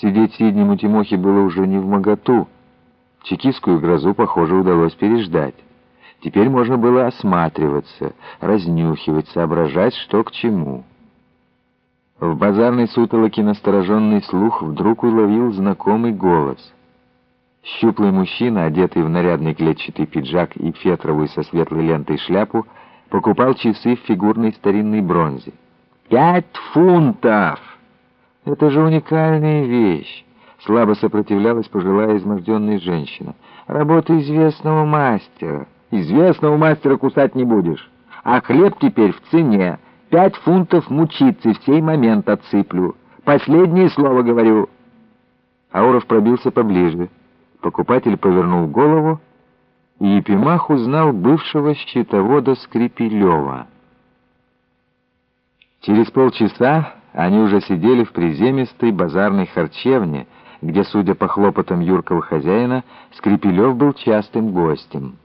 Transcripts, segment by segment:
Сидеть сиднему Тимохе было уже не в моготу. Чекистскую грозу, похоже, удалось переждать. Теперь можно было осматриваться, разнюхивать, соображать, что к чему. В базарной сутолоке настороженный слух вдруг уловил знакомый голос. Щуплый мужчина, одетый в нарядный клетчатый пиджак и фетровую со светлой лентой шляпу, покупал часы в фигурной старинной бронзе. «Пять фунтов!» «Это же уникальная вещь!» Слабо сопротивлялась пожилая изможденная женщина. «Работа известного мастера». «Известного мастера кусать не будешь. А хлеб теперь в цене. Пять фунтов мучиться, в сей момент отсыплю. Последнее слово говорю». Ауров пробился поближе. Покупатель повернул голову, и Епимах узнал бывшего счетовода Скрипелева. Через полчаса они уже сидели в приземистой базарной харчевне, где, судя по хлопотам юркого хозяина, Скрипелев был частым гостем.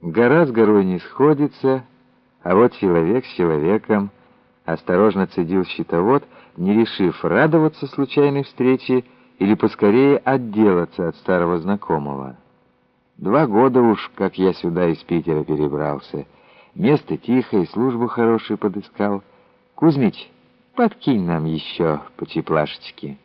Гора с горой не сходится, а вот человек с человеком, осторожно цедил щитовод, не решив радоваться случайной встрече или поскорее отделаться от старого знакомого. Два года уж, как я сюда из Питера перебрался. Место тихое, службу хорошую подыскал. Кузьмич, подкинь нам еще по теплашечке.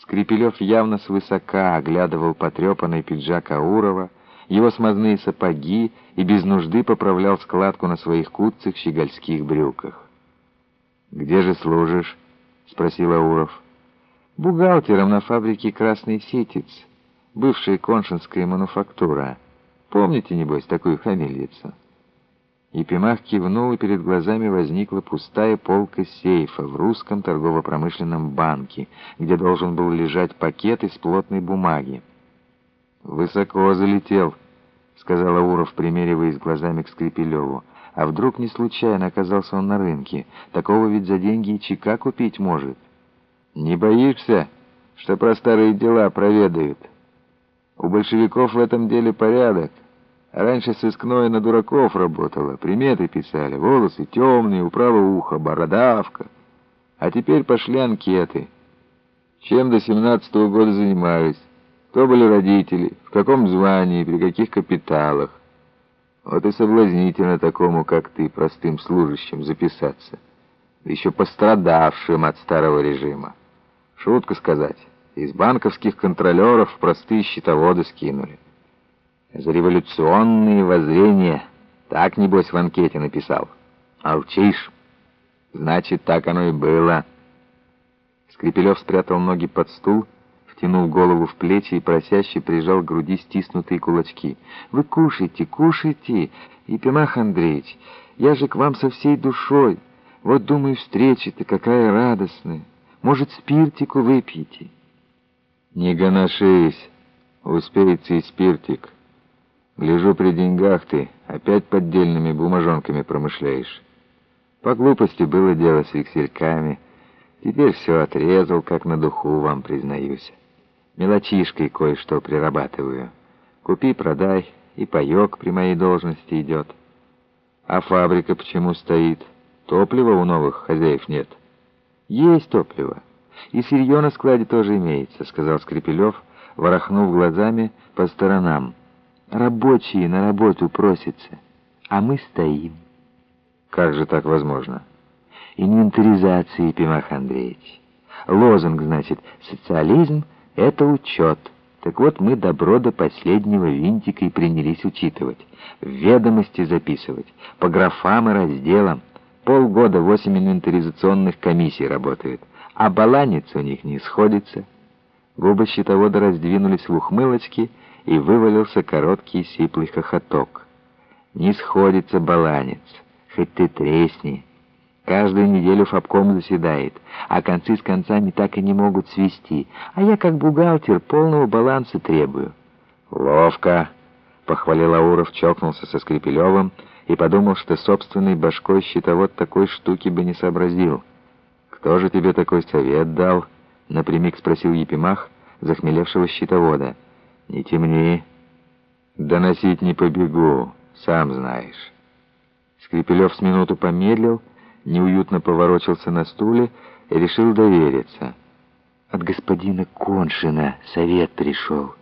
Скрипелев явно свысока оглядывал потрепанный пиджак Аурова, его смазные сапоги и без нужды поправлял складку на своих куцых щегольских брюках. «Где же служишь?» — спросил Ауров. «Бухгалтером на фабрике «Красный сетец», бывшая коншинская мануфактура. Помните, небось, такую фамилицу?» Епимах кивнул, и перед глазами возникла пустая полка сейфа в русском торгово-промышленном банке, где должен был лежать пакет из плотной бумаги. «Высоко залетел», — сказал Ауров, примериваясь глазами к Скрипелеву. «А вдруг не случайно оказался он на рынке? Такого ведь за деньги и чека купить может». «Не боишься, что про старые дела проведают? У большевиков в этом деле порядок». Раньше сыскное на дураков работало, приметы писали, волосы темные, у правого уха бородавка. А теперь пошли анкеты. Чем до семнадцатого года занимались? Кто были родители, в каком звании, при каких капиталах? Вот и соблазнительно такому, как ты, простым служащим, записаться. еще пострадавшим от старого режима. Шутка сказать, из банковских контролеров простые счетоводы скинули. За революционные воззрения. Так, небось, в анкете написал. Молчишь? Значит, так оно и было. Скрипелев спрятал ноги под стул, втянул голову в плечи и просяще прижал к груди стиснутые кулачки. «Вы кушайте, кушайте, Епимах Андреевич, я же к вам со всей душой. Вот, думаю, встреча-то какая радостная. Может, спиртику выпьете?» «Не гоношись, успеется и спиртик». Гляжу, при деньгах ты опять поддельными бумажонками промышляешь. По глупости было дело с вексельками. Теперь все отрезал, как на духу вам признаюсь. Мелочишкой кое-что прирабатываю. Купи, продай, и паек при моей должности идет. А фабрика почему стоит? Топлива у новых хозяев нет. Есть топливо. И сырье на складе тоже имеется, сказал Скрипелев, ворохнув глазами по сторонам. Рабочие на работу просятся, а мы стоим. Как же так возможно? Инвентаризация, Епимах Андреевич. Лозунг, значит, социализм — это учет. Так вот, мы добро до последнего винтика и принялись учитывать, в ведомости записывать, по графам и разделам. Полгода восемь инвентаризационных комиссий работают, а баланец у них не сходится. Губы счетовода раздвинулись в ухмылочки — и вывалился короткий сиплый хохоток. «Не сходится баланец, хоть ты тресни. Каждую неделю Фабком заседает, а концы с концами так и не могут свести, а я как бухгалтер полного баланса требую». «Ловко!» — похвалил Ауров, чокнулся со Скрипелевым и подумал, что собственный башкой счетовод такой штуки бы не сообразил. «Кто же тебе такой совет дал?» — напрямик спросил Епимах, захмелевшего счетовода. «Не темни. Доносить не побегу, сам знаешь». Скрипелев с минуту помедлил, неуютно поворочился на стуле и решил довериться. от господина Коншина совет пришел.